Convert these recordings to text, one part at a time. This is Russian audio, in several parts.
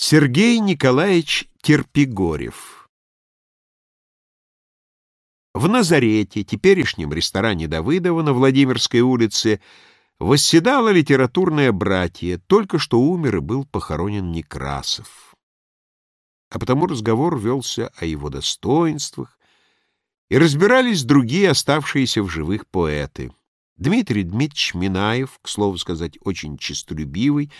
Сергей Николаевич Терпигорев В Назарете, теперешнем ресторане Давыдова на Владимирской улице, восседало литературное братье, только что умер и был похоронен Некрасов. А потому разговор велся о его достоинствах, и разбирались другие оставшиеся в живых поэты. Дмитрий Дмитриевич Минаев, к слову сказать, очень честолюбивый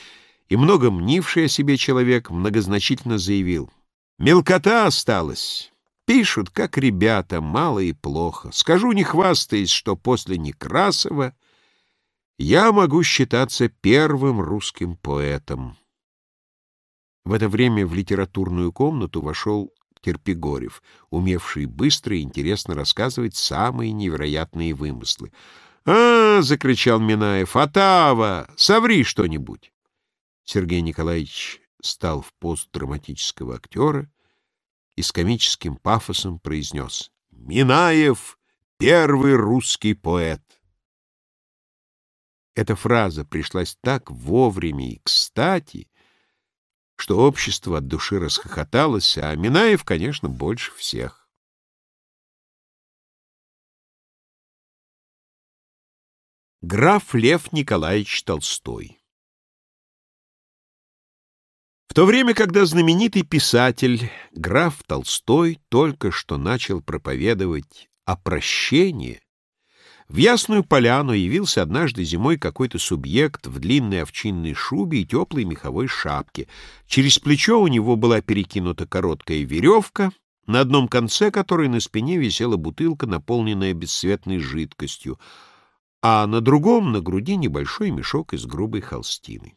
и много мнивший о себе человек, многозначительно заявил. «Мелкота осталась. Пишут, как ребята, мало и плохо. Скажу, не хвастаясь, что после Некрасова я могу считаться первым русским поэтом». В это время в литературную комнату вошел Терпигорев, умевший быстро и интересно рассказывать самые невероятные вымыслы. «А, — закричал Минаев, — Отава! Соври что-нибудь!» Сергей Николаевич стал в пост драматического актера и с комическим пафосом произнес «Минаев — первый русский поэт». Эта фраза пришлась так вовремя и кстати, что общество от души расхохоталось, а Минаев, конечно, больше всех. Граф Лев Николаевич Толстой то время, когда знаменитый писатель граф Толстой только что начал проповедовать о прощении, в Ясную Поляну явился однажды зимой какой-то субъект в длинной овчинной шубе и теплой меховой шапке. Через плечо у него была перекинута короткая веревка, на одном конце которой на спине висела бутылка, наполненная бесцветной жидкостью — а на другом на груди небольшой мешок из грубой холстины.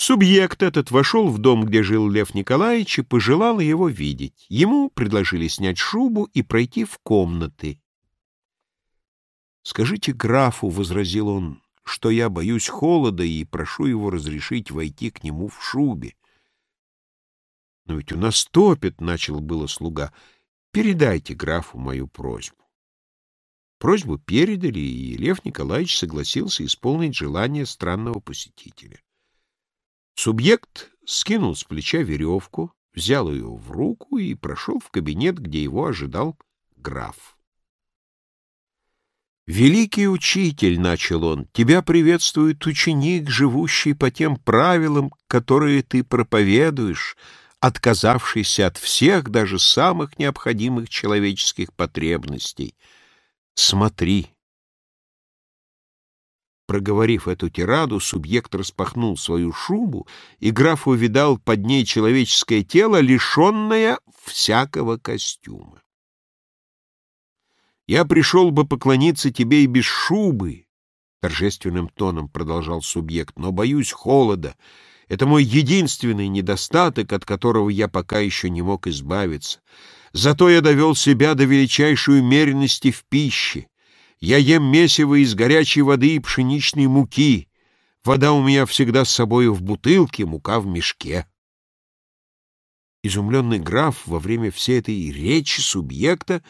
Субъект этот вошел в дом, где жил Лев Николаевич, и пожелал его видеть. Ему предложили снять шубу и пройти в комнаты. «Скажите графу», — возразил он, — «что я боюсь холода и прошу его разрешить войти к нему в шубе». «Но ведь у нас топит», — начал было слуга. «Передайте графу мою просьбу». Просьбу передали, и Лев Николаевич согласился исполнить желание странного посетителя. Субъект скинул с плеча веревку, взял ее в руку и прошел в кабинет, где его ожидал граф. «Великий учитель», — начал он, — «тебя приветствует ученик, живущий по тем правилам, которые ты проповедуешь, отказавшийся от всех, даже самых необходимых человеческих потребностей». Смотри. Проговорив эту тираду, субъект распахнул свою шубу, и граф увидал под ней человеческое тело, лишенное всякого костюма. «Я пришел бы поклониться тебе и без шубы», — торжественным тоном продолжал субъект, — «но боюсь холода. Это мой единственный недостаток, от которого я пока еще не мог избавиться. Зато я довел себя до величайшей умеренности в пище. Я ем месиво из горячей воды и пшеничной муки. Вода у меня всегда с собой в бутылке, мука в мешке. Изумленный граф во время всей этой речи субъекта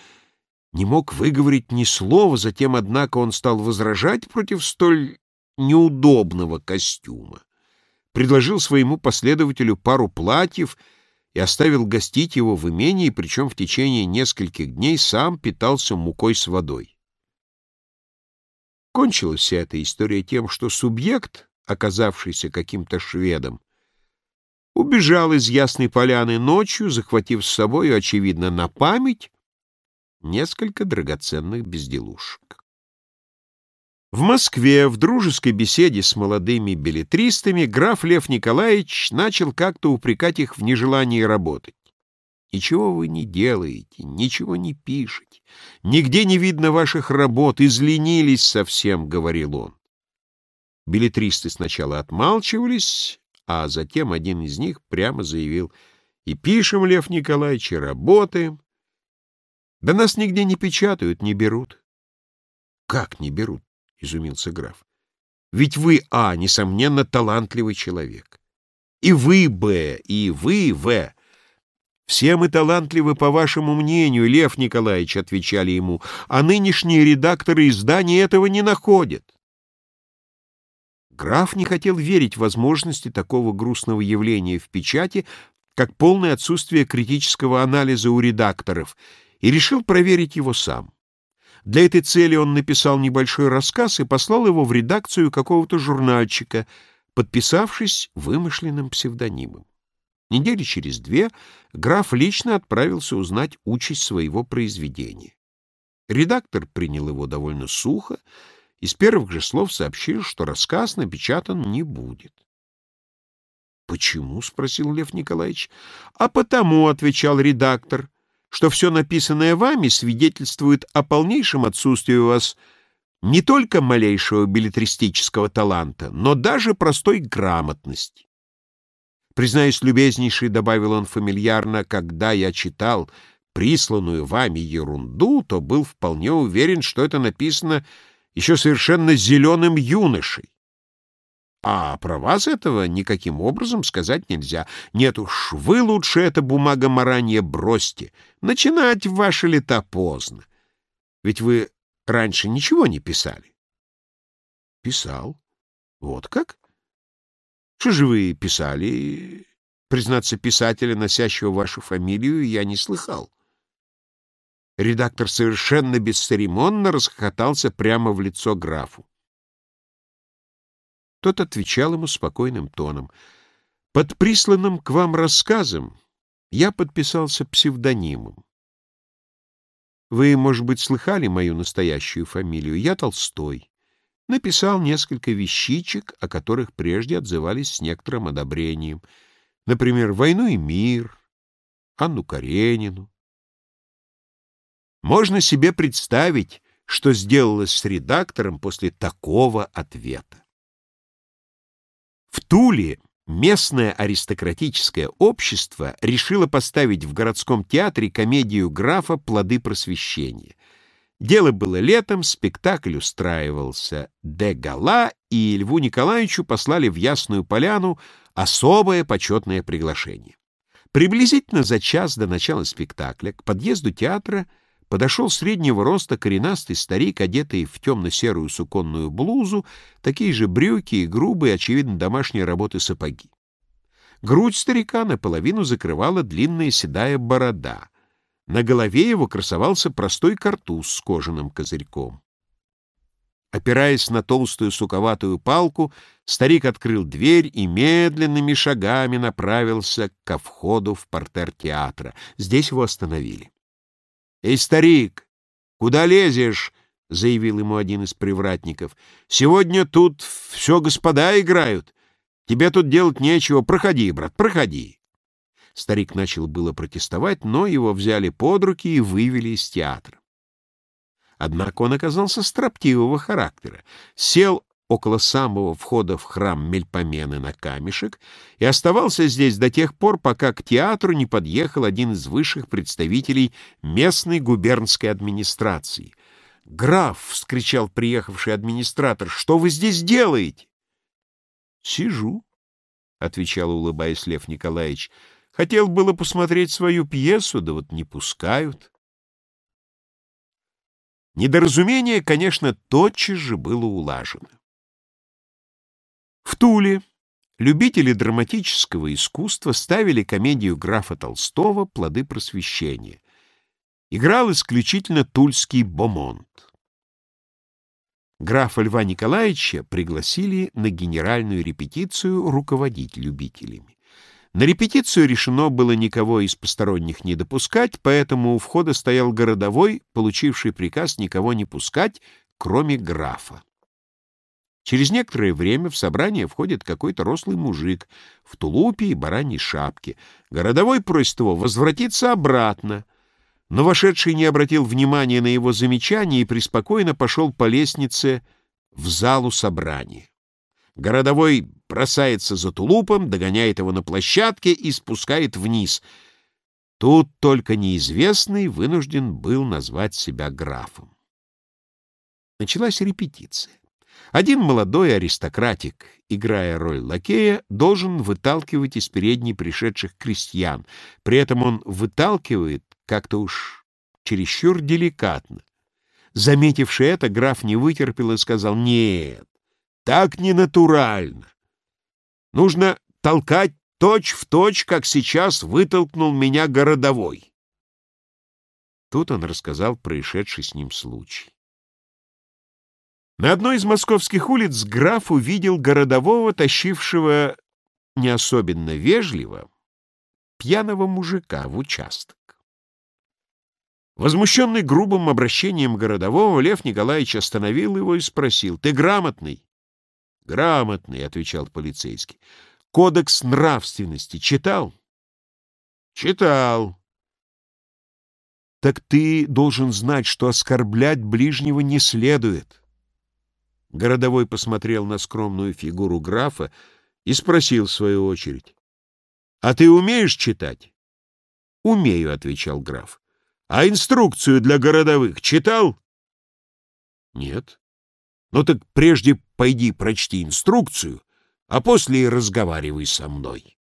не мог выговорить ни слова, затем, однако, он стал возражать против столь неудобного костюма. Предложил своему последователю пару платьев — и оставил гостить его в имении, причем в течение нескольких дней сам питался мукой с водой. Кончилась вся эта история тем, что субъект, оказавшийся каким-то шведом, убежал из Ясной Поляны ночью, захватив с собой, очевидно, на память несколько драгоценных безделушек. В Москве в дружеской беседе с молодыми билетристами граф Лев Николаевич начал как-то упрекать их в нежелании работать. «Ничего вы не делаете, ничего не пишете, нигде не видно ваших работ, изленились совсем», — говорил он. Билетристы сначала отмалчивались, а затем один из них прямо заявил «И пишем, Лев Николаевич, и работаем. Да нас нигде не печатают, не берут». «Как не берут?» — изумился граф. «Ведь вы, А, несомненно, талантливый человек. И вы, Б, и вы, В. Все мы талантливы, по вашему мнению, Лев Николаевич, — отвечали ему, — а нынешние редакторы изданий этого не находят». Граф не хотел верить возможности такого грустного явления в печати, как полное отсутствие критического анализа у редакторов, и решил проверить его сам. Для этой цели он написал небольшой рассказ и послал его в редакцию какого-то журнальчика, подписавшись вымышленным псевдонимом. Недели через две граф лично отправился узнать участь своего произведения. Редактор принял его довольно сухо и с первых же слов сообщил, что рассказ напечатан не будет. «Почему?» — спросил Лев Николаевич. «А потому», — отвечал редактор, — «что все написанное вами свидетельствует о полнейшем отсутствии у вас не только малейшего билетристического таланта, но даже простой грамотности. Признаюсь, любезнейший, — добавил он фамильярно, — когда я читал присланную вами ерунду, то был вполне уверен, что это написано еще совершенно зеленым юношей. А про вас этого никаким образом сказать нельзя. Нет уж, вы лучше это бумага маранья бросьте. Начинать в ваши лета поздно. Ведь вы раньше ничего не писали. Писал. Вот как? Что же вы писали? Признаться, писателя, носящего вашу фамилию, я не слыхал. Редактор совершенно бесцеремонно расхохотался прямо в лицо графу. Тот отвечал ему спокойным тоном. «Под присланным к вам рассказом я подписался псевдонимом. Вы, может быть, слыхали мою настоящую фамилию? Я Толстой. Написал несколько вещичек, о которых прежде отзывались с некоторым одобрением. Например, «Войну и мир», «Анну Каренину». Можно себе представить, что сделалось с редактором после такого ответа. В Туле местное аристократическое общество решило поставить в городском театре комедию графа «Плоды просвещения». Дело было летом, спектакль устраивался де гала, и Льву Николаевичу послали в Ясную Поляну особое почетное приглашение. Приблизительно за час до начала спектакля к подъезду театра – подошел среднего роста коренастый старик, одетый в темно-серую суконную блузу, такие же брюки и грубые, очевидно, домашней работы сапоги. Грудь старика наполовину закрывала длинная седая борода. На голове его красовался простой картуз с кожаным козырьком. Опираясь на толстую суковатую палку, старик открыл дверь и медленными шагами направился ко входу в портер театра. Здесь его остановили. «Эй, старик, куда лезешь?» — заявил ему один из привратников. «Сегодня тут все господа играют. Тебе тут делать нечего. Проходи, брат, проходи». Старик начал было протестовать, но его взяли под руки и вывели из театра. Однако он оказался строптивого характера, сел около самого входа в храм Мельпомены на камешек и оставался здесь до тех пор, пока к театру не подъехал один из высших представителей местной губернской администрации. «Граф!» — вскричал приехавший администратор. «Что вы здесь делаете?» «Сижу», — отвечал, улыбаясь Лев Николаевич. «Хотел было посмотреть свою пьесу, да вот не пускают». Недоразумение, конечно, тотчас же было улажено. В Туле любители драматического искусства ставили комедию графа Толстого «Плоды просвещения». Играл исключительно тульский Бомонт. Графа Льва Николаевича пригласили на генеральную репетицию руководить любителями. На репетицию решено было никого из посторонних не допускать, поэтому у входа стоял городовой, получивший приказ никого не пускать, кроме графа. Через некоторое время в собрание входит какой-то рослый мужик в тулупе и бараньей шапке. Городовой просит его возвратиться обратно, но вошедший не обратил внимания на его замечание и преспокойно пошел по лестнице в залу собрания. Городовой бросается за тулупом, догоняет его на площадке и спускает вниз. Тут только неизвестный вынужден был назвать себя графом. Началась репетиция. Один молодой аристократик, играя роль лакея, должен выталкивать из передней пришедших крестьян. При этом он выталкивает как-то уж чересчур деликатно. Заметивший это, граф не вытерпел и сказал «Нет, Так ненатурально. Нужно толкать точь в точь, как сейчас вытолкнул меня городовой. Тут он рассказал происшедший с ним случай. На одной из московских улиц граф увидел городового, тащившего не особенно вежливо пьяного мужика в участок. Возмущенный грубым обращением городового, Лев Николаевич остановил его и спросил, «Ты грамотный?» «Грамотный», — отвечал полицейский. «Кодекс нравственности читал?» «Читал». «Так ты должен знать, что оскорблять ближнего не следует». Городовой посмотрел на скромную фигуру графа и спросил в свою очередь, «А ты умеешь читать?» «Умею», — отвечал граф. А инструкцию для городовых читал? Нет. Ну так прежде пойди прочти инструкцию, а после и разговаривай со мной.